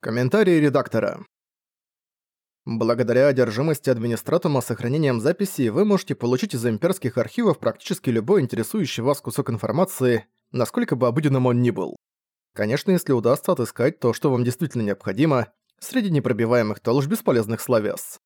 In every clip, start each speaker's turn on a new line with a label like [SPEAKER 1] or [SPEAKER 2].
[SPEAKER 1] Комментарий редактора. Благодаря одержимости администратума сохранением записей вы можете получить из имперских архивов практически любой интересующий вас кусок информации, насколько бы обыденным он ни был. Конечно, если удастся отыскать то, что вам действительно необходимо, среди непробиваемых толж бесполезных словес.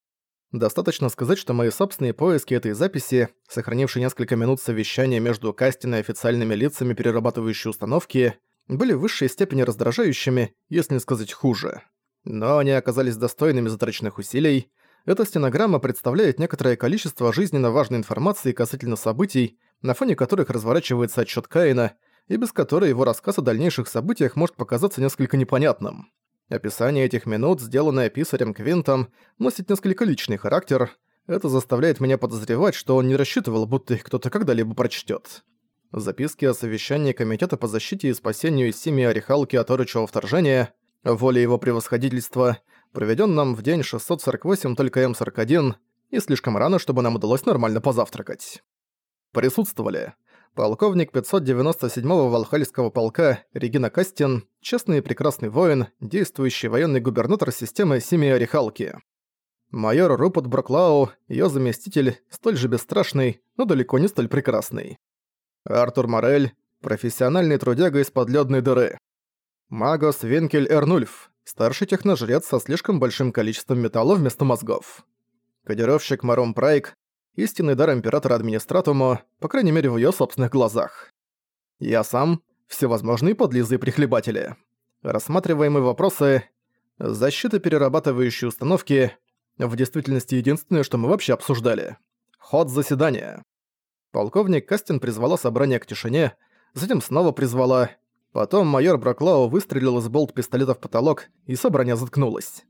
[SPEAKER 1] Достаточно сказать, что мои собственные поиски этой записи, сохранившие несколько минут совещания между Кастиной и официальными лицами перерабатывающей установки, были в высшей степени раздражающими, если не сказать хуже. Но они оказались достойными затраченных усилий. Эта стенограмма представляет некоторое количество жизненно важной информации касательно событий, на фоне которых разворачивается отчет Каина, и без которой его рассказ о дальнейших событиях может показаться несколько непонятным. Описание этих минут, сделанное писарем Квинтом, носит несколько личный характер. Это заставляет меня подозревать, что он не рассчитывал, будто их кто-то когда-либо прочтет. Записки о совещании Комитета по защите и спасению семьи Орехалки от орочего вторжения, воле его превосходительства, проведенном в день 648 только М41, и слишком рано, чтобы нам удалось нормально позавтракать. Присутствовали полковник 597-го Валхальского полка Регина Кастин, честный и прекрасный воин, действующий военный губернатор системы семьи Орехалки. Майор Рупот Броклау, ее заместитель, столь же бесстрашный, но далеко не столь прекрасный. Артур Морель, профессиональный трудяга из подлёдной дыры. Магос Венкель Эрнульф, старший техножрец со слишком большим количеством металла вместо мозгов. Кодировщик Маром Прайк, истинный дар Императора Администратуму, по крайней мере в её собственных глазах. Я сам, всевозможные подлизы и прихлебатели. Рассматриваемые вопросы, защита перерабатывающей установки, в действительности единственное, что мы вообще обсуждали. Ход заседания. Полковник Кастин призвала собрание к тишине, затем снова призвала. Потом майор Браклау выстрелил из болт-пистолета в потолок, и собрание заткнулось.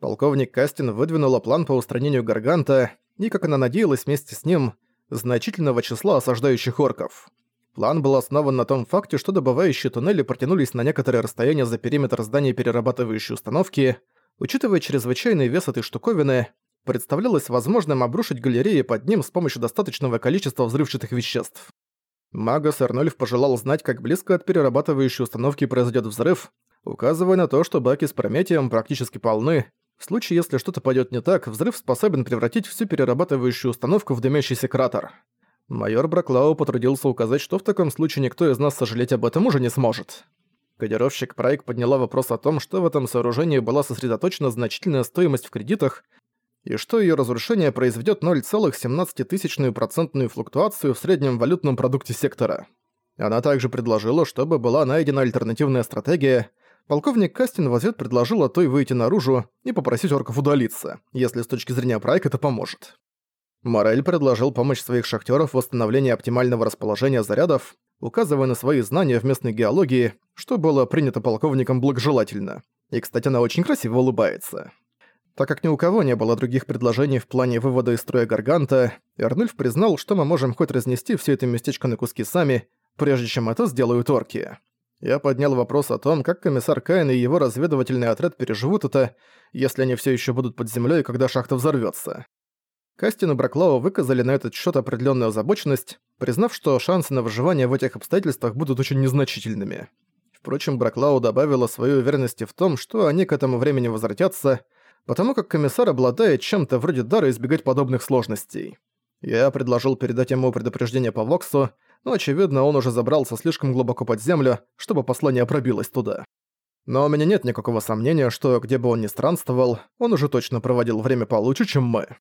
[SPEAKER 1] Полковник Кастин выдвинула план по устранению Гарганта и, как она надеялась вместе с ним, значительного числа осаждающих орков. План был основан на том факте, что добывающие туннели протянулись на некоторое расстояние за периметр здания перерабатывающей установки. Учитывая чрезвычайный вес этой штуковины, представлялось возможным обрушить галереи под ним с помощью достаточного количества взрывчатых веществ. Магас Эрнольф пожелал знать, как близко от перерабатывающей установки произойдет взрыв, указывая на то, что баки с прометием практически полны. В случае, если что-то пойдет не так, взрыв способен превратить всю перерабатывающую установку в дымящийся кратер. Майор Браклау потрудился указать, что в таком случае никто из нас сожалеть об этом уже не сможет. Кодировщик Прайк подняла вопрос о том, что в этом сооружении была сосредоточена значительная стоимость в кредитах, и что ее разрушение произведет 0,17% флуктуацию в среднем валютном продукте сектора. Она также предложила, чтобы была найдена альтернативная стратегия. Полковник Кастин в ответ предложил той выйти наружу и попросить орков удалиться, если с точки зрения Прайк это поможет. Морель предложил помощь своих шахтеров в восстановлении оптимального расположения зарядов, указывая на свои знания в местной геологии, что было принято полковником благожелательно. И, кстати, она очень красиво улыбается. Так как ни у кого не было других предложений в плане вывода из строя Гарганта, Эрнульф признал, что мы можем хоть разнести все это местечко на куски сами, прежде чем это сделают орки. Я поднял вопрос о том, как комиссар Каин и его разведывательный отряд переживут это, если они все еще будут под землей, когда шахта взорвется. Кастин и Браклау выказали на этот счет определенную озабоченность, признав, что шансы на выживание в этих обстоятельствах будут очень незначительными. Впрочем, Браклау добавила свою уверенности в том, что они к этому времени возвратятся, потому как комиссар обладает чем-то вроде дара избегать подобных сложностей. Я предложил передать ему предупреждение по Воксу, но, очевидно, он уже забрался слишком глубоко под землю, чтобы послание пробилось туда. Но у меня нет никакого сомнения, что где бы он ни странствовал, он уже точно проводил время получше, чем мы.